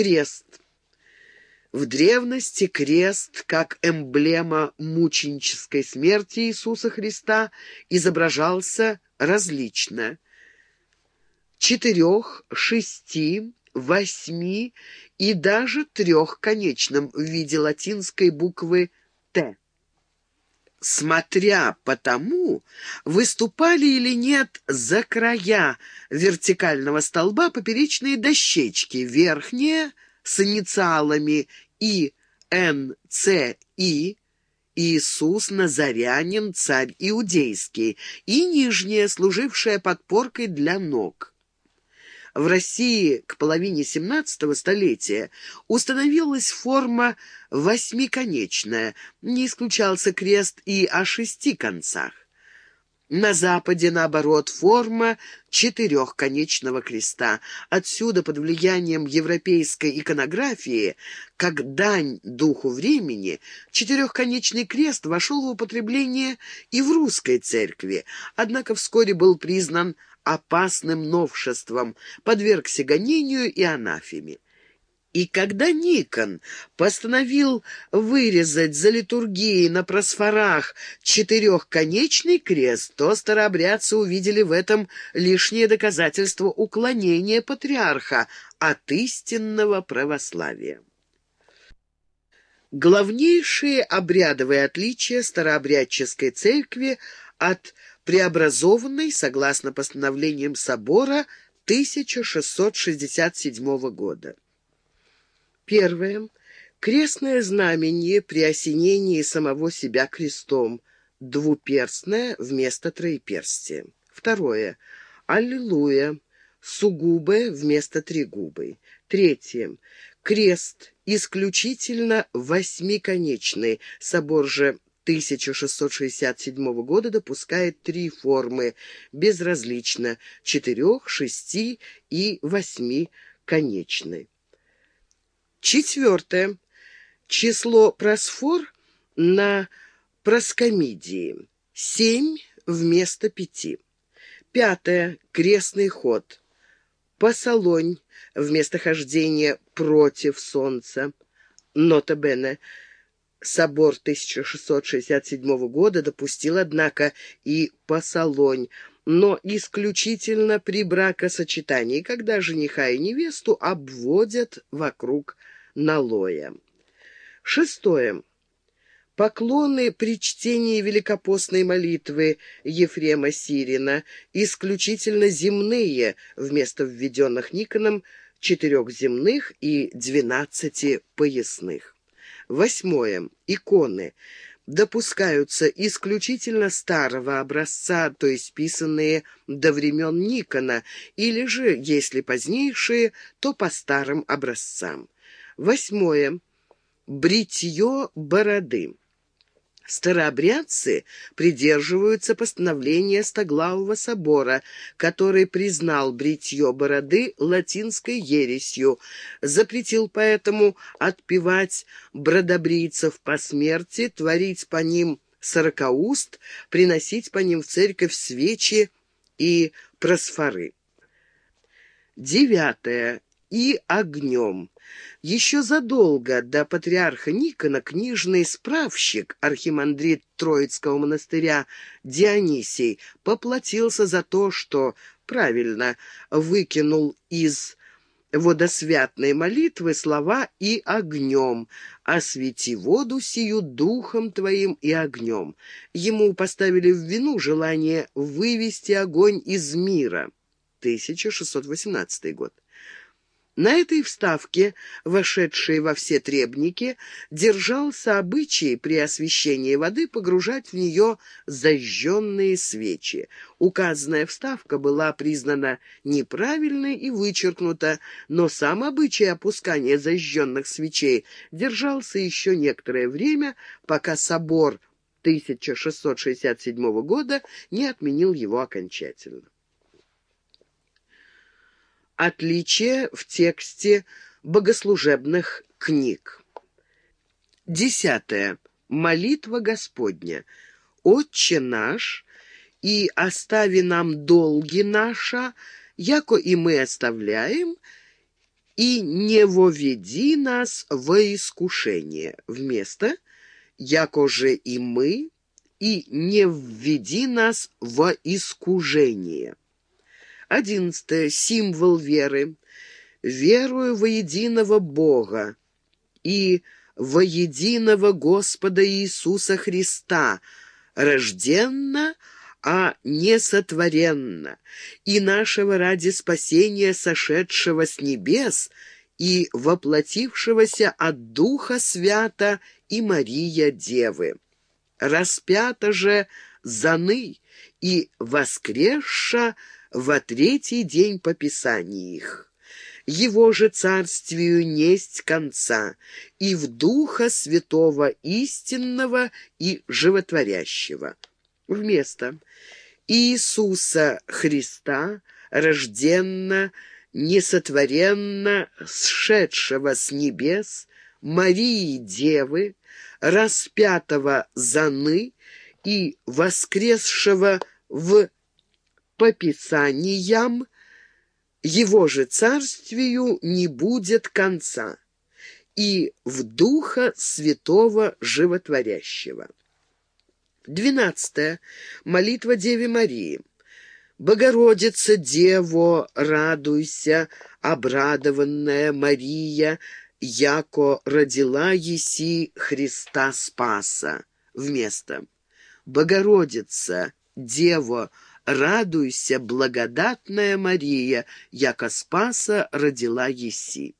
Крест. В древности крест, как эмблема мученической смерти Иисуса Христа, изображался различно. Четырех, шести, восьми и даже трехконечном в виде латинской буквы «Т». Смотря по тому, выступали или нет за края вертикального столба поперечные дощечки, верхние с инициалами И, Н, Ц, И, Иисус Назарянин, царь иудейский, и нижняя, служившая подпоркой для ног. В России к половине XVII столетия установилась форма восьмиконечная, не исключался крест и о шести концах. На Западе, наоборот, форма четырехконечного креста. Отсюда, под влиянием европейской иконографии, как дань духу времени, четырехконечный крест вошел в употребление и в русской церкви, однако вскоре был признан опасным новшеством, подвергся гонению и анафеме. И когда Никон постановил вырезать за литургией на просфорах четырехконечный крест, то старообрядцы увидели в этом лишнее доказательство уклонения патриарха от истинного православия. Главнейшие обрядовые отличия старообрядческой церкви от преобразованной, согласно постановлениям собора 1667 года. Первое. Крестное знамение при осенении самого себя крестом, двуперстное вместо троеперстия. Второе. Аллилуйя, сугубое вместо тригубой. Третье. Крест исключительно восьмиконечный, собор же 1667 года допускает три формы, безразлично, четырех, шести и восьми конечной. Четвертое. Число просфор на проскомидии. Семь вместо пяти. Пятое. Крестный ход. Посолонь вместо хождения против солнца. Нота Бене. Собор 1667 года допустил, однако, и посолонь, но исключительно при бракосочетании, когда жениха и невесту обводят вокруг налоя. Шестое. Поклоны при чтении великопостной молитвы Ефрема Сирина исключительно земные, вместо введенных Никоном четырех земных и двенадцати поясных. Восьмое. Иконы допускаются исключительно старого образца, то есть писанные до времен Никона, или же, если позднейшие, то по старым образцам. Восьмое. Бритье бороды. Старообрядцы придерживаются постановления Стоглавого собора, который признал бритье бороды латинской ересью, запретил поэтому отпевать бродобрийцев по смерти, творить по ним сорокауст, приносить по ним в церковь свечи и просфоры. Девятое. И огнем. Еще задолго до патриарха Никона книжный справщик, архимандрит Троицкого монастыря Дионисий, поплатился за то, что правильно выкинул из водосвятной молитвы слова «и огнем», «освети воду сию духом твоим и огнем». Ему поставили в вину желание вывести огонь из мира. 1618 год. На этой вставке, вошедшей во все требники, держался обычай при освещении воды погружать в нее зажженные свечи. Указанная вставка была признана неправильной и вычеркнута, но сам обычай опускания зажженных свечей держался еще некоторое время, пока собор 1667 года не отменил его окончательно. Отличие в тексте богослужебных книг. Десятое. Молитва Господня. «Отче наш, и остави нам долги наша, яко и мы оставляем, и не воведи нас во искушение. Вместо «яко же и мы» и «не введи нас во искушение». Одиннадцатое. Символ веры. «Верую во единого Бога и во единого Господа Иисуса Христа, рожденно, а не сотворенно, и нашего ради спасения сошедшего с небес и воплотившегося от Духа Свята и Мария Девы. Распята же заны и воскресша во третий день по Писании их. Его же царствию несть конца, и в Духа Святого истинного и животворящего. Вместо Иисуса Христа, рожденно, несотворенно, сшедшего с небес, Марии Девы, распятого заны и воскресшего в по Писаниям, его же царствию не будет конца, и в Духа Святого Животворящего. Двенадцатое. Молитва Деве Марии. «Богородица, Дево, радуйся, обрадованная Мария, яко родила еси Христа Спаса». Вместо «Богородица, Дево, радуйся, благодатная Мария, яко Спаса родила еси».